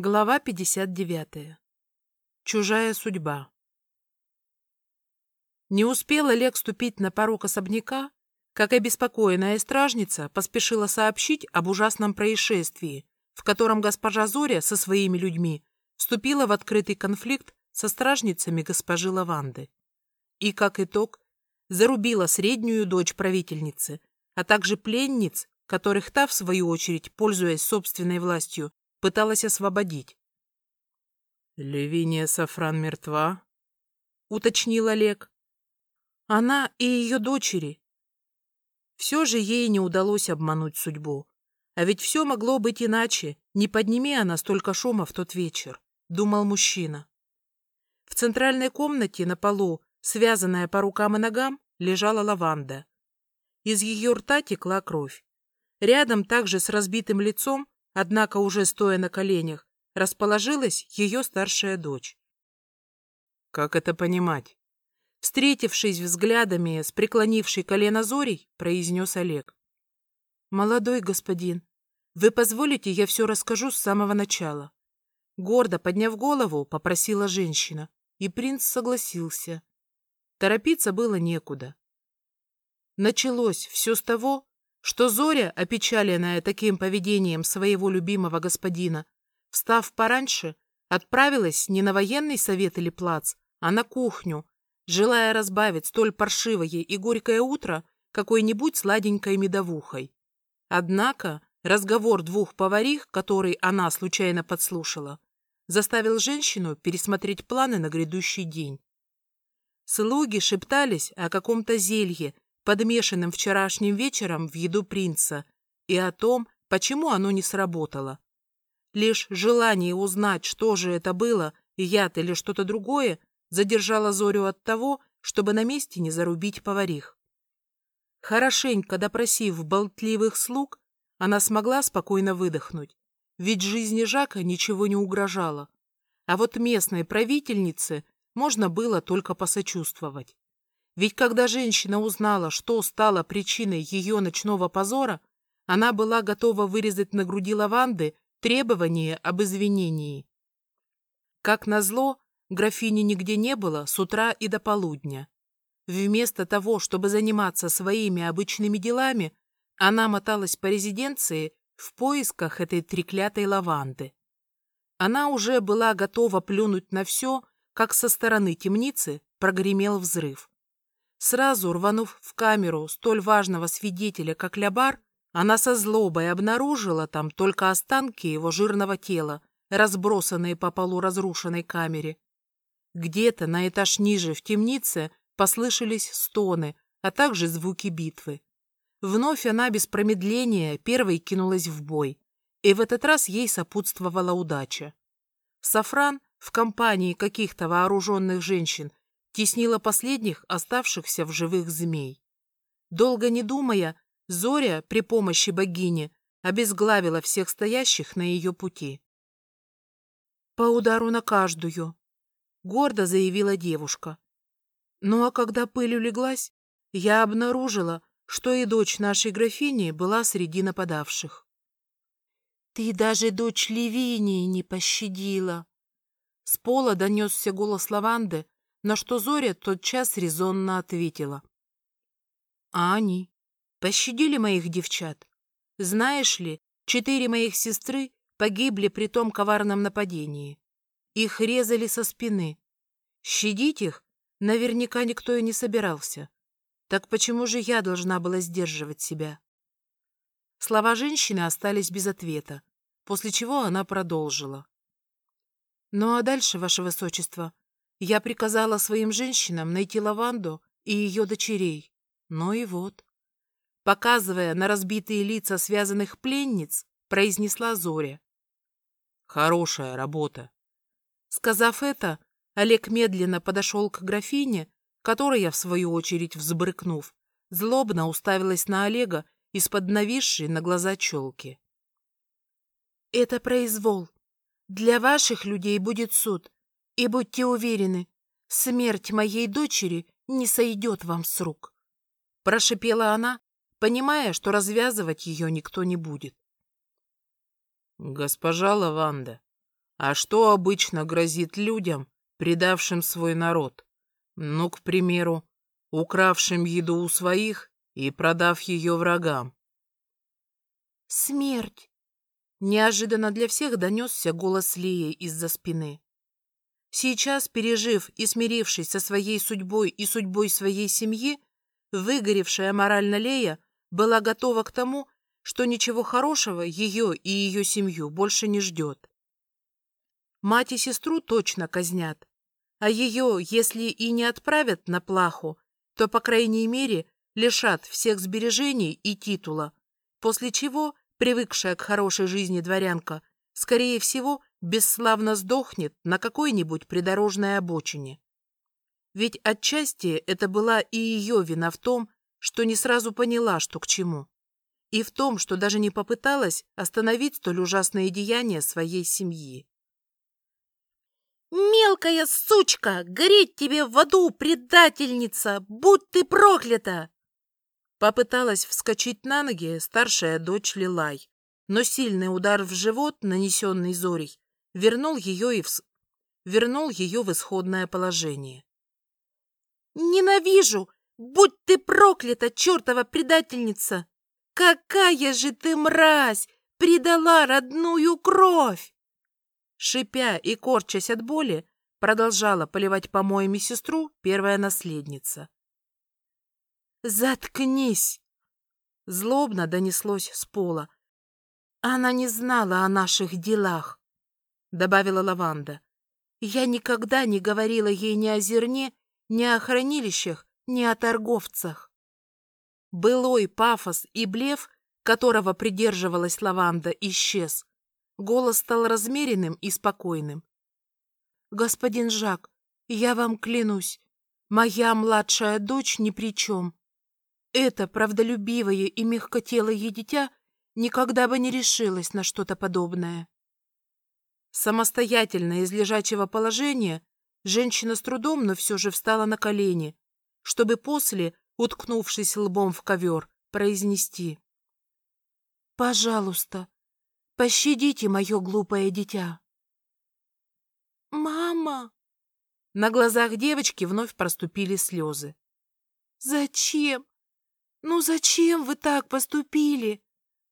Глава 59. Чужая судьба. Не успел Олег ступить на порог особняка, как обеспокоенная стражница поспешила сообщить об ужасном происшествии, в котором госпожа Зоря со своими людьми вступила в открытый конфликт со стражницами госпожи Лаванды. И, как итог, зарубила среднюю дочь правительницы, а также пленниц, которых та, в свою очередь, пользуясь собственной властью, пыталась освободить. «Левиния Сафран мертва?» — уточнил Олег. «Она и ее дочери». Все же ей не удалось обмануть судьбу. А ведь все могло быть иначе, не подними она столько шума в тот вечер, — думал мужчина. В центральной комнате на полу, связанная по рукам и ногам, лежала лаванда. Из ее рта текла кровь. Рядом, также с разбитым лицом, Однако, уже стоя на коленях, расположилась ее старшая дочь. «Как это понимать?» Встретившись взглядами с преклонившей колено Зорей, произнес Олег. «Молодой господин, вы позволите, я все расскажу с самого начала?» Гордо подняв голову, попросила женщина, и принц согласился. Торопиться было некуда. Началось все с того, что Зоря, опечаленная таким поведением своего любимого господина, встав пораньше, отправилась не на военный совет или плац, а на кухню, желая разбавить столь паршивое и горькое утро какой-нибудь сладенькой медовухой. Однако разговор двух поварих, который она случайно подслушала, заставил женщину пересмотреть планы на грядущий день. Слуги шептались о каком-то зелье, подмешанным вчерашним вечером в еду принца, и о том, почему оно не сработало. Лишь желание узнать, что же это было, яд или что-то другое, задержало Зорю от того, чтобы на месте не зарубить поварих. Хорошенько допросив болтливых слуг, она смогла спокойно выдохнуть, ведь жизни Жака ничего не угрожало. А вот местной правительнице можно было только посочувствовать. Ведь когда женщина узнала, что стало причиной ее ночного позора, она была готова вырезать на груди лаванды требование об извинении. Как назло, графини нигде не было с утра и до полудня. Вместо того, чтобы заниматься своими обычными делами, она моталась по резиденции в поисках этой треклятой лаванды. Она уже была готова плюнуть на все, как со стороны темницы прогремел взрыв. Сразу рванув в камеру столь важного свидетеля, как Лябар, она со злобой обнаружила там только останки его жирного тела, разбросанные по полу разрушенной камере. Где-то на этаж ниже в темнице послышались стоны, а также звуки битвы. Вновь она без промедления первой кинулась в бой, и в этот раз ей сопутствовала удача. Сафран в компании каких-то вооруженных женщин теснила последних оставшихся в живых змей. Долго не думая, Зоря при помощи богини обезглавила всех стоящих на ее пути. «По удару на каждую», — гордо заявила девушка. Ну а когда пыль улеглась, я обнаружила, что и дочь нашей графини была среди нападавших. «Ты даже дочь Ливинии не пощадила!» С пола донесся голос лаванды, на что Зоря тотчас резонно ответила. «А они? Пощадили моих девчат? Знаешь ли, четыре моих сестры погибли при том коварном нападении. Их резали со спины. Щадить их наверняка никто и не собирался. Так почему же я должна была сдерживать себя?» Слова женщины остались без ответа, после чего она продолжила. «Ну а дальше, ваше высочество, я приказала своим женщинам найти лаванду и ее дочерей. Ну и вот. Показывая на разбитые лица связанных пленниц, произнесла Зоря. Хорошая работа. Сказав это, Олег медленно подошел к графине, которая, в свою очередь взбрыкнув, злобно уставилась на Олега из-под нависшей на глаза челки. «Это произвол. Для ваших людей будет суд, и будьте уверены, смерть моей дочери не сойдет вам с рук. Прошипела она, понимая, что развязывать ее никто не будет. Госпожа Лаванда, А что обычно грозит людям, предавшим свой народ? Ну, к примеру, укравшим еду у своих и продав ее врагам. «Смерть!» Неожиданно для всех донесся голос Лии из-за спины. Сейчас, пережив и смирившись со своей судьбой и судьбой своей семьи, выгоревшая морально Лея была готова к тому, что ничего хорошего ее и ее семью больше не ждет. Мать и сестру точно казнят, а ее, если и не отправят на плаху, то, по крайней мере, лишат всех сбережений и титула, после чего привыкшая к хорошей жизни дворянка, скорее всего, бесславно сдохнет на какой-нибудь придорожной обочине. Ведь отчасти это была и ее вина в том, что не сразу поняла, что к чему и в том, что даже не попыталась остановить столь ужасные деяния своей семьи. «Мелкая сучка! Гореть тебе в аду, предательница! Будь ты проклята!» Попыталась вскочить на ноги старшая дочь Лилай, но сильный удар в живот, нанесенный Зорей, вернул ее, и в... вернул ее в исходное положение. «Ненавижу! Будь ты проклята, чертова предательница!» «Какая же ты мразь! Предала родную кровь!» Шипя и корчась от боли, продолжала поливать помоями сестру первая наследница. «Заткнись!» Злобно донеслось с пола. «Она не знала о наших делах», — добавила Лаванда. «Я никогда не говорила ей ни о зерне, ни о хранилищах, ни о торговцах». Былой пафос и блеф, которого придерживалась лаванда, исчез. Голос стал размеренным и спокойным. «Господин Жак, я вам клянусь, моя младшая дочь ни при чем. Это правдолюбивое и мягкотелое дитя никогда бы не решилась на что-то подобное». Самостоятельно из лежачего положения женщина с трудом, но все же встала на колени, чтобы после уткнувшись лбом в ковер, произнести. «Пожалуйста, пощадите мое глупое дитя». «Мама!» На глазах девочки вновь проступили слезы. «Зачем? Ну зачем вы так поступили?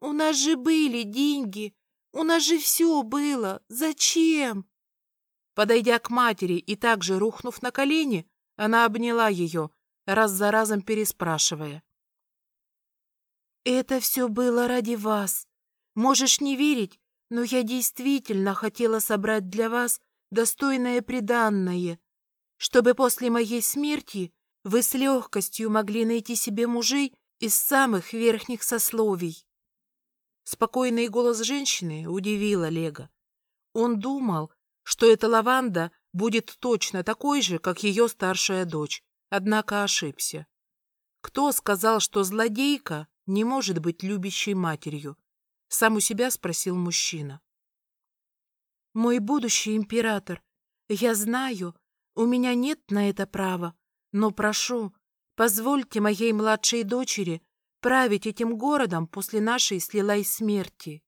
У нас же были деньги, у нас же все было. Зачем?» Подойдя к матери и также рухнув на колени, она обняла ее, раз за разом переспрашивая. «Это все было ради вас. Можешь не верить, но я действительно хотела собрать для вас достойное приданное, чтобы после моей смерти вы с легкостью могли найти себе мужей из самых верхних сословий». Спокойный голос женщины удивил Олега. Он думал, что эта лаванда будет точно такой же, как ее старшая дочь однако ошибся. Кто сказал, что злодейка не может быть любящей матерью? Сам у себя спросил мужчина. Мой будущий император, я знаю, у меня нет на это права, но прошу, позвольте моей младшей дочери править этим городом после нашей слилай смерти.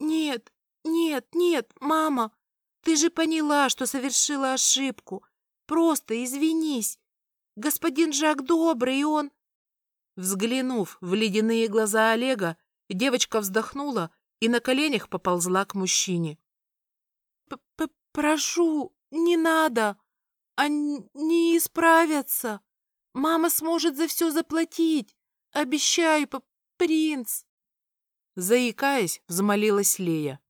Нет, нет, нет, мама, ты же поняла, что совершила ошибку. Просто извинись. Господин Жак добрый, и он...» Взглянув в ледяные глаза Олега, девочка вздохнула и на коленях поползла к мужчине. П -п «Прошу, не надо. Они исправятся. Мама сможет за все заплатить. Обещаю, принц!» Заикаясь, взмолилась Лея.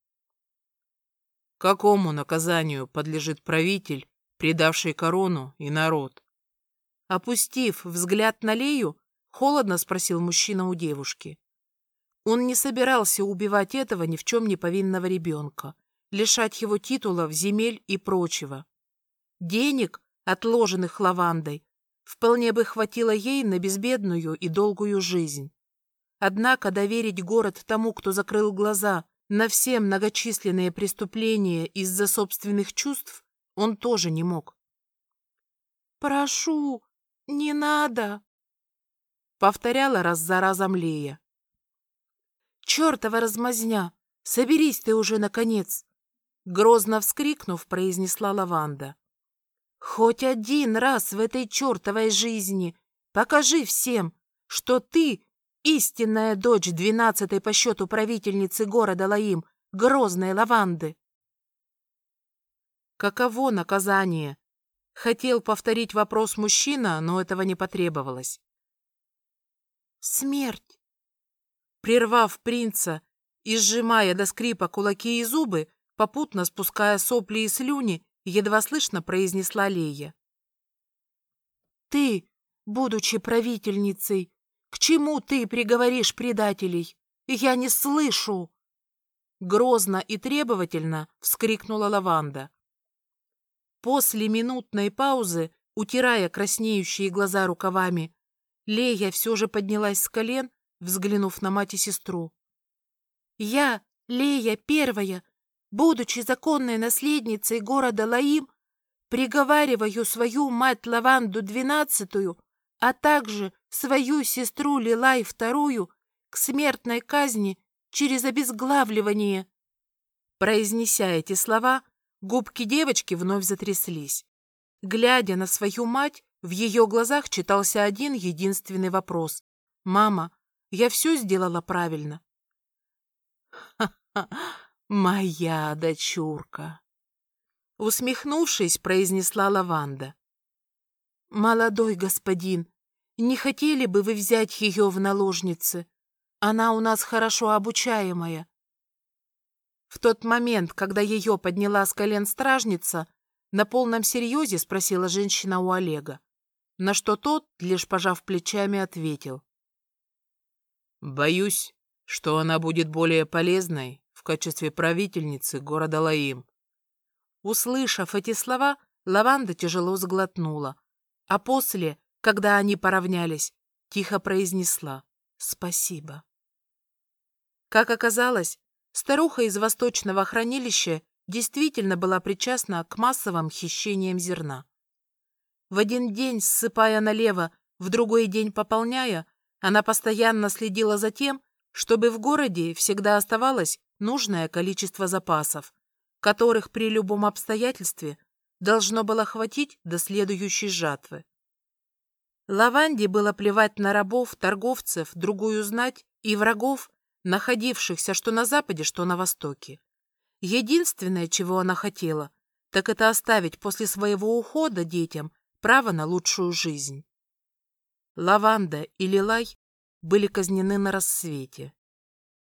«Какому наказанию подлежит правитель, предавший корону и народ. Опустив взгляд на Лею, холодно спросил мужчина у девушки. Он не собирался убивать этого ни в чем не повинного ребенка, лишать его титулов, земель и прочего. Денег, отложенных лавандой, вполне бы хватило ей на безбедную и долгую жизнь. Однако доверить город тому, кто закрыл глаза на все многочисленные преступления из-за собственных чувств, он тоже не мог. «Прошу, не надо!» Повторяла раз за разом Лея. «Чертова размазня! Соберись ты уже, наконец! Грозно вскрикнув, произнесла лаванда. Хоть один раз в этой чертовой жизни покажи всем, что ты истинная дочь двенадцатой по счету правительницы города Лаим, грозной лаванды. Каково наказание? Хотел повторить вопрос мужчина, но этого не потребовалось. Смерть. Прервав принца и сжимая до скрипа кулаки и зубы, попутно спуская сопли и слюни, едва слышно произнесла Лея. «Ты, будучи правительницей, к чему ты приговоришь предателей? Я не слышу!» Грозно и требовательно вскрикнула Лаванда. После минутной паузы, утирая краснеющие глаза рукавами, Лея все же поднялась с колен, взглянув на мать и сестру. «Я, Лея Первая, будучи законной наследницей города Лаим, приговариваю свою мать Лаванду двенадцатую, а также свою сестру Лилай вторую к смертной казни через обезглавливание. Произнеся эти слова, губки девочки вновь затряслись. Глядя на свою мать, в ее глазах читался один единственный вопрос. «Мама, я все сделала правильно?» «Ха-ха!» «Моя дочурка!» Усмехнувшись, произнесла Лаванда. «Молодой господин, не хотели бы вы взять ее в наложницы? Она у нас хорошо обучаемая». В тот момент, когда ее подняла с колен стражница, на полном серьезе спросила женщина у Олега, на что тот, лишь пожав плечами, ответил. «Боюсь, что она будет более полезной качестве правительницы города Лаим. Услышав эти слова, Лаванда тяжело сглотнула, а после, когда они поравнялись, тихо произнесла «Спасибо». Как оказалось, старуха из восточного хранилища действительно была причастна к массовым хищениям зерна. В один день, ссыпая налево, в другой день пополняя, она постоянно следила за тем, чтобы в городе всегда оставалось нужное количество запасов, которых при любом обстоятельстве должно было хватить до следующей жатвы. Лаванде было плевать на рабов, торговцев, другую знать и врагов, находившихся что на западе, что на востоке. Единственное, чего она хотела, так это оставить после своего ухода детям право на лучшую жизнь. Лаванда и Лилай были казнены на рассвете.